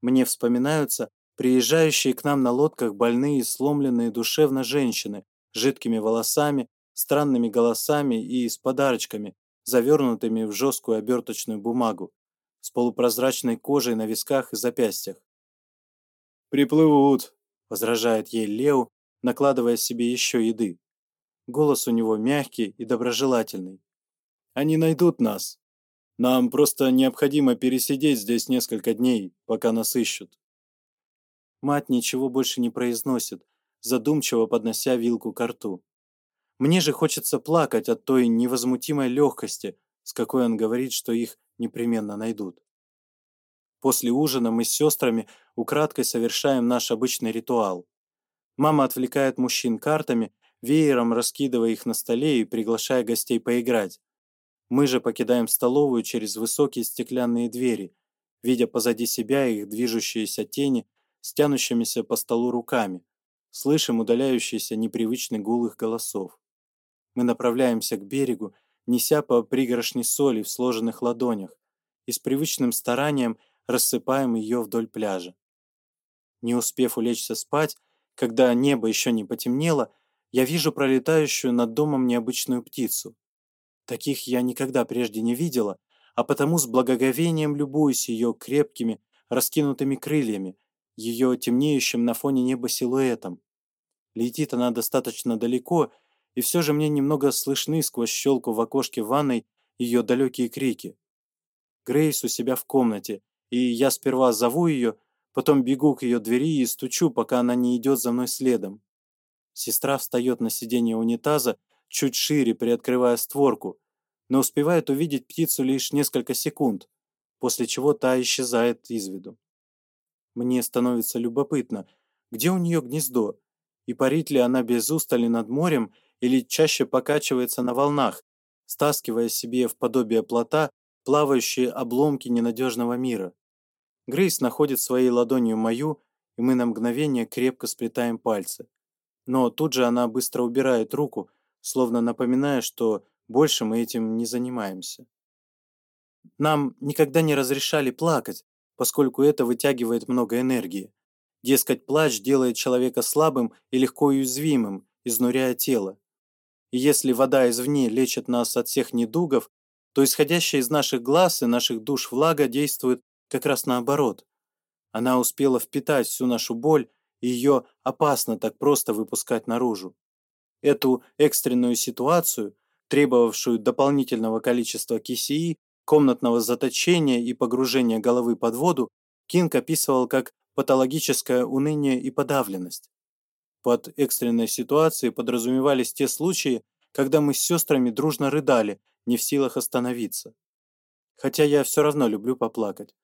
Мне вспоминаются приезжающие к нам на лодках больные и сломленные душевно женщины с жидкими волосами, странными голосами и с подарочками, завернутыми в жесткую оберточную бумагу, с полупрозрачной кожей на висках и запястьях. «Приплывут», — возражает ей Лео, накладывая себе еще еды. Голос у него мягкий и доброжелательный. «Они найдут нас». Нам просто необходимо пересидеть здесь несколько дней, пока нас ищут». Мать ничего больше не произносит, задумчиво поднося вилку к рту. Мне же хочется плакать от той невозмутимой легкости, с какой он говорит, что их непременно найдут. После ужина мы с сестрами украдкой совершаем наш обычный ритуал. Мама отвлекает мужчин картами, веером раскидывая их на столе и приглашая гостей поиграть. Мы же покидаем столовую через высокие стеклянные двери, видя позади себя их движущиеся тени с тянущимися по столу руками, слышим удаляющийся непривычный гул их голосов. Мы направляемся к берегу, неся по пригоршне соли в сложенных ладонях, и с привычным старанием рассыпаем ее вдоль пляжа. Не успев улечься спать, когда небо еще не потемнело, я вижу пролетающую над домом необычную птицу — Таких я никогда прежде не видела, а потому с благоговением любуюсь ее крепкими, раскинутыми крыльями, ее темнеющим на фоне неба силуэтом. Летит она достаточно далеко, и все же мне немного слышны сквозь щелку в окошке ванной ее далекие крики. Грейс у себя в комнате, и я сперва зову ее, потом бегу к ее двери и стучу, пока она не идет за мной следом. Сестра встает на сиденье унитаза чуть шире приоткрывая створку, но успевает увидеть птицу лишь несколько секунд, после чего та исчезает из виду. Мне становится любопытно, где у нее гнездо, и парит ли она без устали над морем или чаще покачивается на волнах, стаскивая себе в подобие плота плавающие обломки ненадежного мира. Грейс находит своей ладонью мою, и мы на мгновение крепко сплетаем пальцы. Но тут же она быстро убирает руку, словно напоминая, что больше мы этим не занимаемся. Нам никогда не разрешали плакать, поскольку это вытягивает много энергии. Дескать, плач делает человека слабым и легко уязвимым, изнуряя тело. И если вода извне лечит нас от всех недугов, то исходящая из наших глаз и наших душ влага действует как раз наоборот. Она успела впитать всю нашу боль, и ее опасно так просто выпускать наружу. Эту экстренную ситуацию, требовавшую дополнительного количества кисии, комнатного заточения и погружения головы под воду, Кинг описывал как патологическое уныние и подавленность. Под экстренной ситуацией подразумевались те случаи, когда мы с сестрами дружно рыдали, не в силах остановиться. Хотя я все равно люблю поплакать.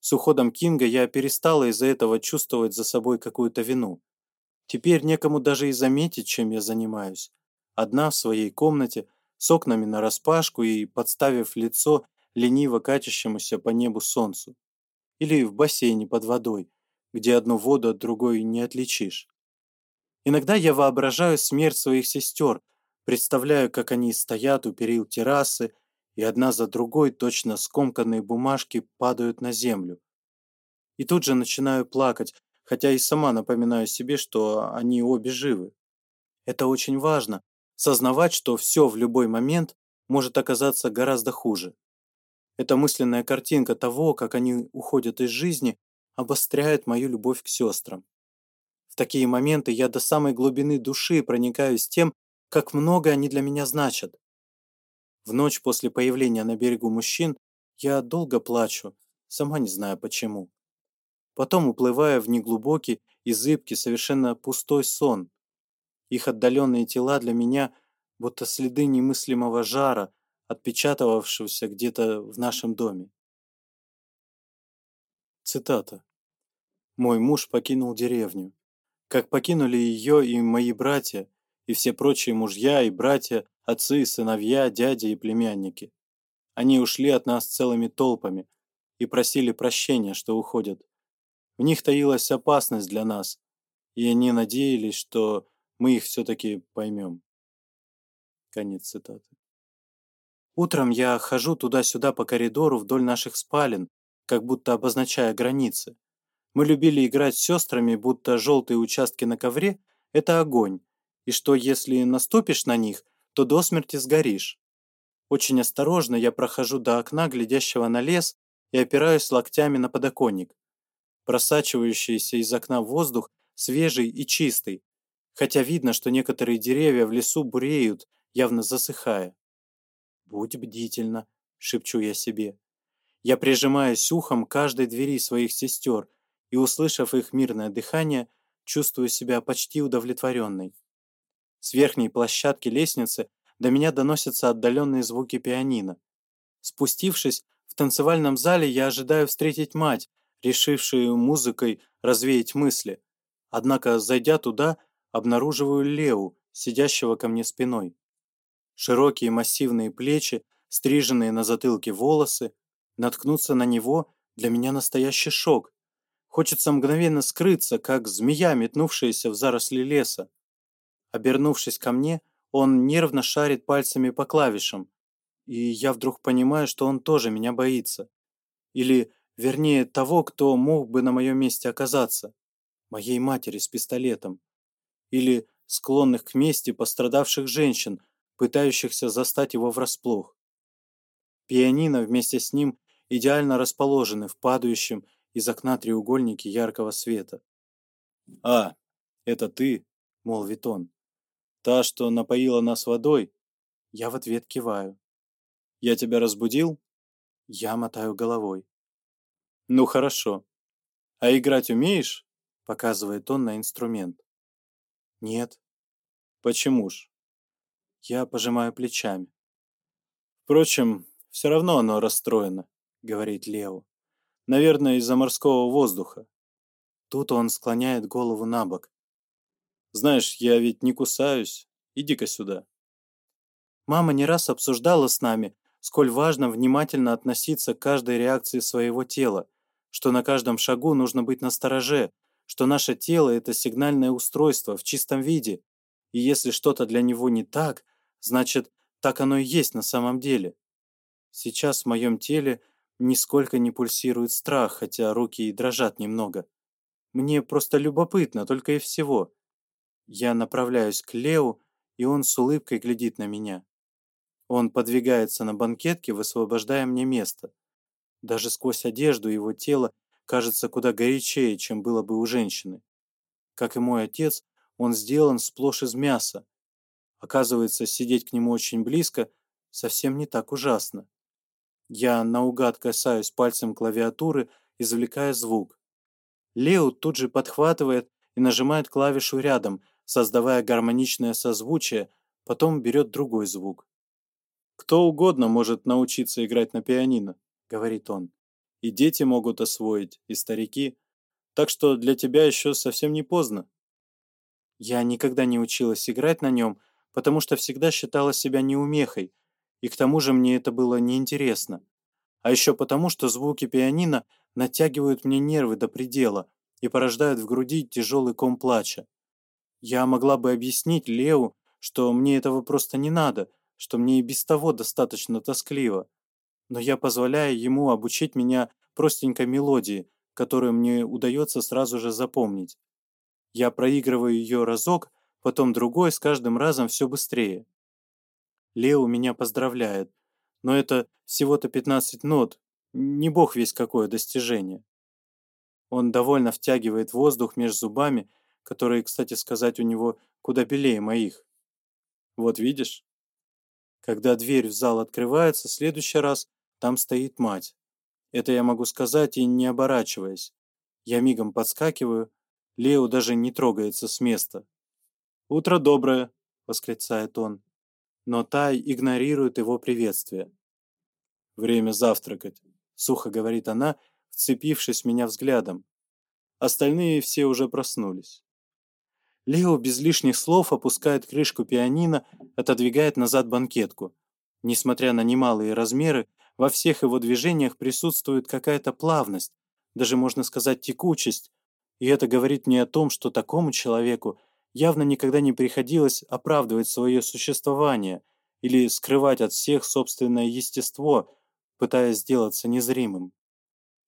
С уходом Кинга я перестала из-за этого чувствовать за собой какую-то вину. Теперь некому даже и заметить, чем я занимаюсь. Одна в своей комнате, с окнами нараспашку и подставив лицо лениво катящемуся по небу солнцу. Или в бассейне под водой, где одну воду от другой не отличишь. Иногда я воображаю смерть своих сестер, представляю, как они стоят у перил террасы, и одна за другой точно скомканные бумажки падают на землю. И тут же начинаю плакать, хотя и сама напоминаю себе, что они обе живы. Это очень важно, сознавать, что все в любой момент может оказаться гораздо хуже. Эта мысленная картинка того, как они уходят из жизни, обостряет мою любовь к сестрам. В такие моменты я до самой глубины души проникаюсь тем, как много они для меня значат. В ночь после появления на берегу мужчин я долго плачу, сама не знаю почему потом уплывая в неглубокий и зыбкий, совершенно пустой сон. Их отдаленные тела для меня будто следы немыслимого жара, отпечатывавшегося где-то в нашем доме. Цитата. «Мой муж покинул деревню. Как покинули ее и мои братья, и все прочие мужья и братья, отцы и сыновья, дяди и племянники. Они ушли от нас целыми толпами и просили прощения, что уходят. В них таилась опасность для нас, и они надеялись, что мы их все-таки поймем. Конец цитаты. Утром я хожу туда-сюда по коридору вдоль наших спален, как будто обозначая границы. Мы любили играть с сестрами, будто желтые участки на ковре — это огонь, и что если наступишь на них, то до смерти сгоришь. Очень осторожно я прохожу до окна, глядящего на лес, и опираюсь локтями на подоконник просачивающийся из окна воздух свежий и чистый, хотя видно, что некоторые деревья в лесу буреют, явно засыхая. «Будь бдительна», — шепчу я себе. Я прижимаюсь ухом каждой двери своих сестер и, услышав их мирное дыхание, чувствую себя почти удовлетворенной. С верхней площадки лестницы до меня доносятся отдаленные звуки пианино. Спустившись, в танцевальном зале я ожидаю встретить мать, решившую музыкой развеять мысли. Однако, зайдя туда, обнаруживаю Леу, сидящего ко мне спиной. Широкие массивные плечи, стриженные на затылке волосы, наткнуться на него для меня настоящий шок. Хочется мгновенно скрыться, как змея, метнувшаяся в заросли леса. Обернувшись ко мне, он нервно шарит пальцами по клавишам, и я вдруг понимаю, что он тоже меня боится. Или вернее того, кто мог бы на моем месте оказаться, моей матери с пистолетом, или склонных к мести пострадавших женщин, пытающихся застать его врасплох. Пианино вместе с ним идеально расположены в падающем из окна треугольнике яркого света. «А, это ты?» — молвит он. «Та, что напоила нас водой?» Я в ответ киваю. «Я тебя разбудил?» Я мотаю головой. «Ну хорошо. А играть умеешь?» — показывает он на инструмент. «Нет». «Почему ж?» Я пожимаю плечами. «Впрочем, все равно оно расстроено», — говорит Лео. «Наверное, из-за морского воздуха». Тут он склоняет голову на бок. «Знаешь, я ведь не кусаюсь. Иди-ка сюда». Мама не раз обсуждала с нами, сколь важно внимательно относиться к каждой реакции своего тела, что на каждом шагу нужно быть настороже, что наше тело – это сигнальное устройство в чистом виде, и если что-то для него не так, значит, так оно и есть на самом деле. Сейчас в моем теле нисколько не пульсирует страх, хотя руки и дрожат немного. Мне просто любопытно, только и всего. Я направляюсь к Лео, и он с улыбкой глядит на меня. Он подвигается на банкетке, высвобождая мне место. Даже сквозь одежду его тело кажется куда горячее, чем было бы у женщины. Как и мой отец, он сделан сплошь из мяса. Оказывается, сидеть к нему очень близко совсем не так ужасно. Я наугад касаюсь пальцем клавиатуры, извлекая звук. Лео тут же подхватывает и нажимает клавишу рядом, создавая гармоничное созвучие, потом берет другой звук. Кто угодно может научиться играть на пианино говорит он. И дети могут освоить, и старики. Так что для тебя еще совсем не поздно. Я никогда не училась играть на нем, потому что всегда считала себя неумехой, и к тому же мне это было неинтересно. А еще потому, что звуки пианино натягивают мне нервы до предела и порождают в груди тяжелый ком плача. Я могла бы объяснить Лео, что мне этого просто не надо, что мне и без того достаточно тоскливо но я позволяю ему обучить меня простенькой мелодии, которую мне удается сразу же запомнить. Я проигрываю ее разок, потом другой, с каждым разом все быстрее. Лео меня поздравляет, но это всего-то 15 нот, не бог весь какое достижение. Он довольно втягивает воздух между зубами, которые, кстати сказать, у него куда белее моих. Вот видишь? Когда дверь в зал открывается, в следующий раз там стоит мать. Это я могу сказать и не оборачиваясь. Я мигом подскакиваю, Лео даже не трогается с места. «Утро доброе!» — восклицает он. Но Тай игнорирует его приветствие. «Время завтракать», — сухо говорит она, вцепившись в меня взглядом. Остальные все уже проснулись. Лео без лишних слов опускает крышку пианино, отодвигает назад банкетку. Несмотря на немалые размеры, во всех его движениях присутствует какая-то плавность, даже можно сказать текучесть, и это говорит мне о том, что такому человеку явно никогда не приходилось оправдывать свое существование или скрывать от всех собственное естество, пытаясь сделаться незримым.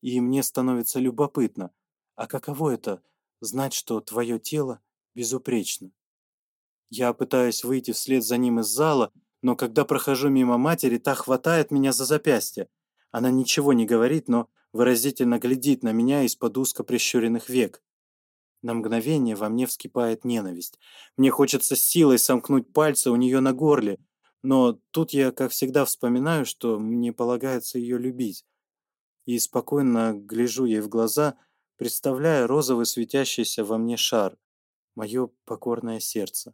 И мне становится любопытно, а каково это — знать, что твое тело безупречно? Я пытаюсь выйти вслед за ним из зала — но когда прохожу мимо матери, та хватает меня за запястье. Она ничего не говорит, но выразительно глядит на меня из-под узко прищуренных век. На мгновение во мне вскипает ненависть. Мне хочется силой сомкнуть пальцы у нее на горле, но тут я, как всегда, вспоминаю, что мне полагается ее любить. И спокойно гляжу ей в глаза, представляя розовый светящийся во мне шар, мое покорное сердце.